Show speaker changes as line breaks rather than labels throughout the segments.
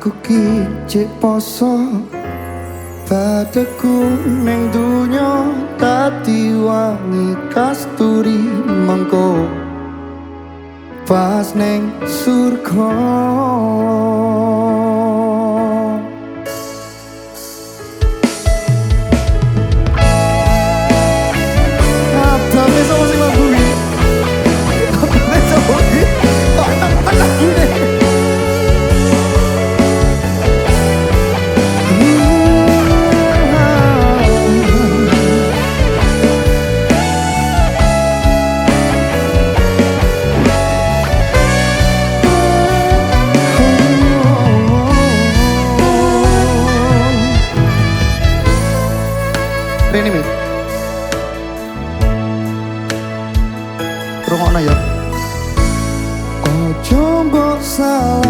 Aku ki cek poso Badeku neng dunya Tati wangi kasturi mengko Pas neng surga Rungokno ya. Ojo mbok salah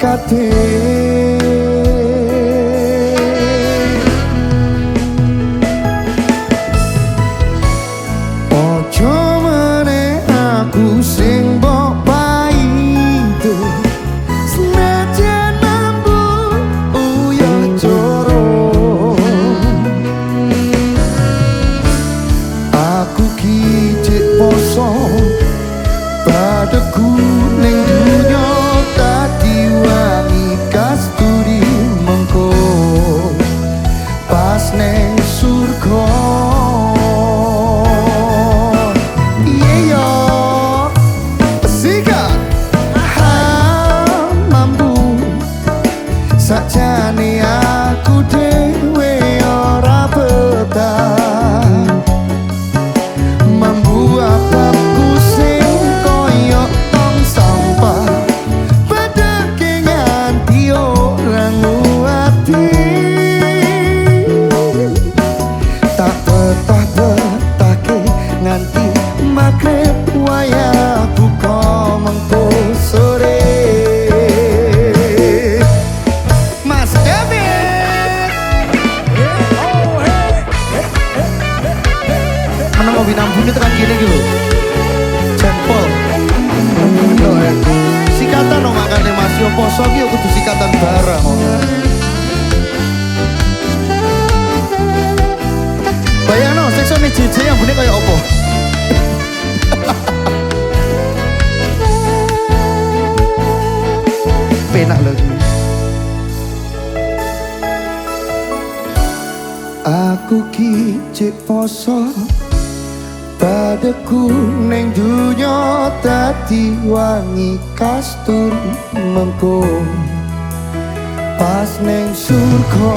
PDKT Ojo meneh aku sing Menang ngopi nambune tekan kene iki lho. Jempol. Yo, eh. Sikatan dong makane Mas yo poso ki yo kudu sikatan bareng. Bayangno seksone JJ yang bune kayak opo? Penak lho. Aku ki poso Padaku neng dunya tadi wangi kastur mengko. Pas neng surga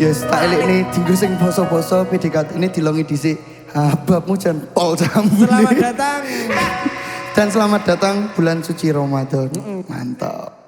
Yes, tak elik nih dinggo sing poso-poso PDKT ini dilongi dhisik. Ah, babmu jan pol jambu.
Selamat datang.
Dan selamat datang bulan suci Ramadan. Mantap.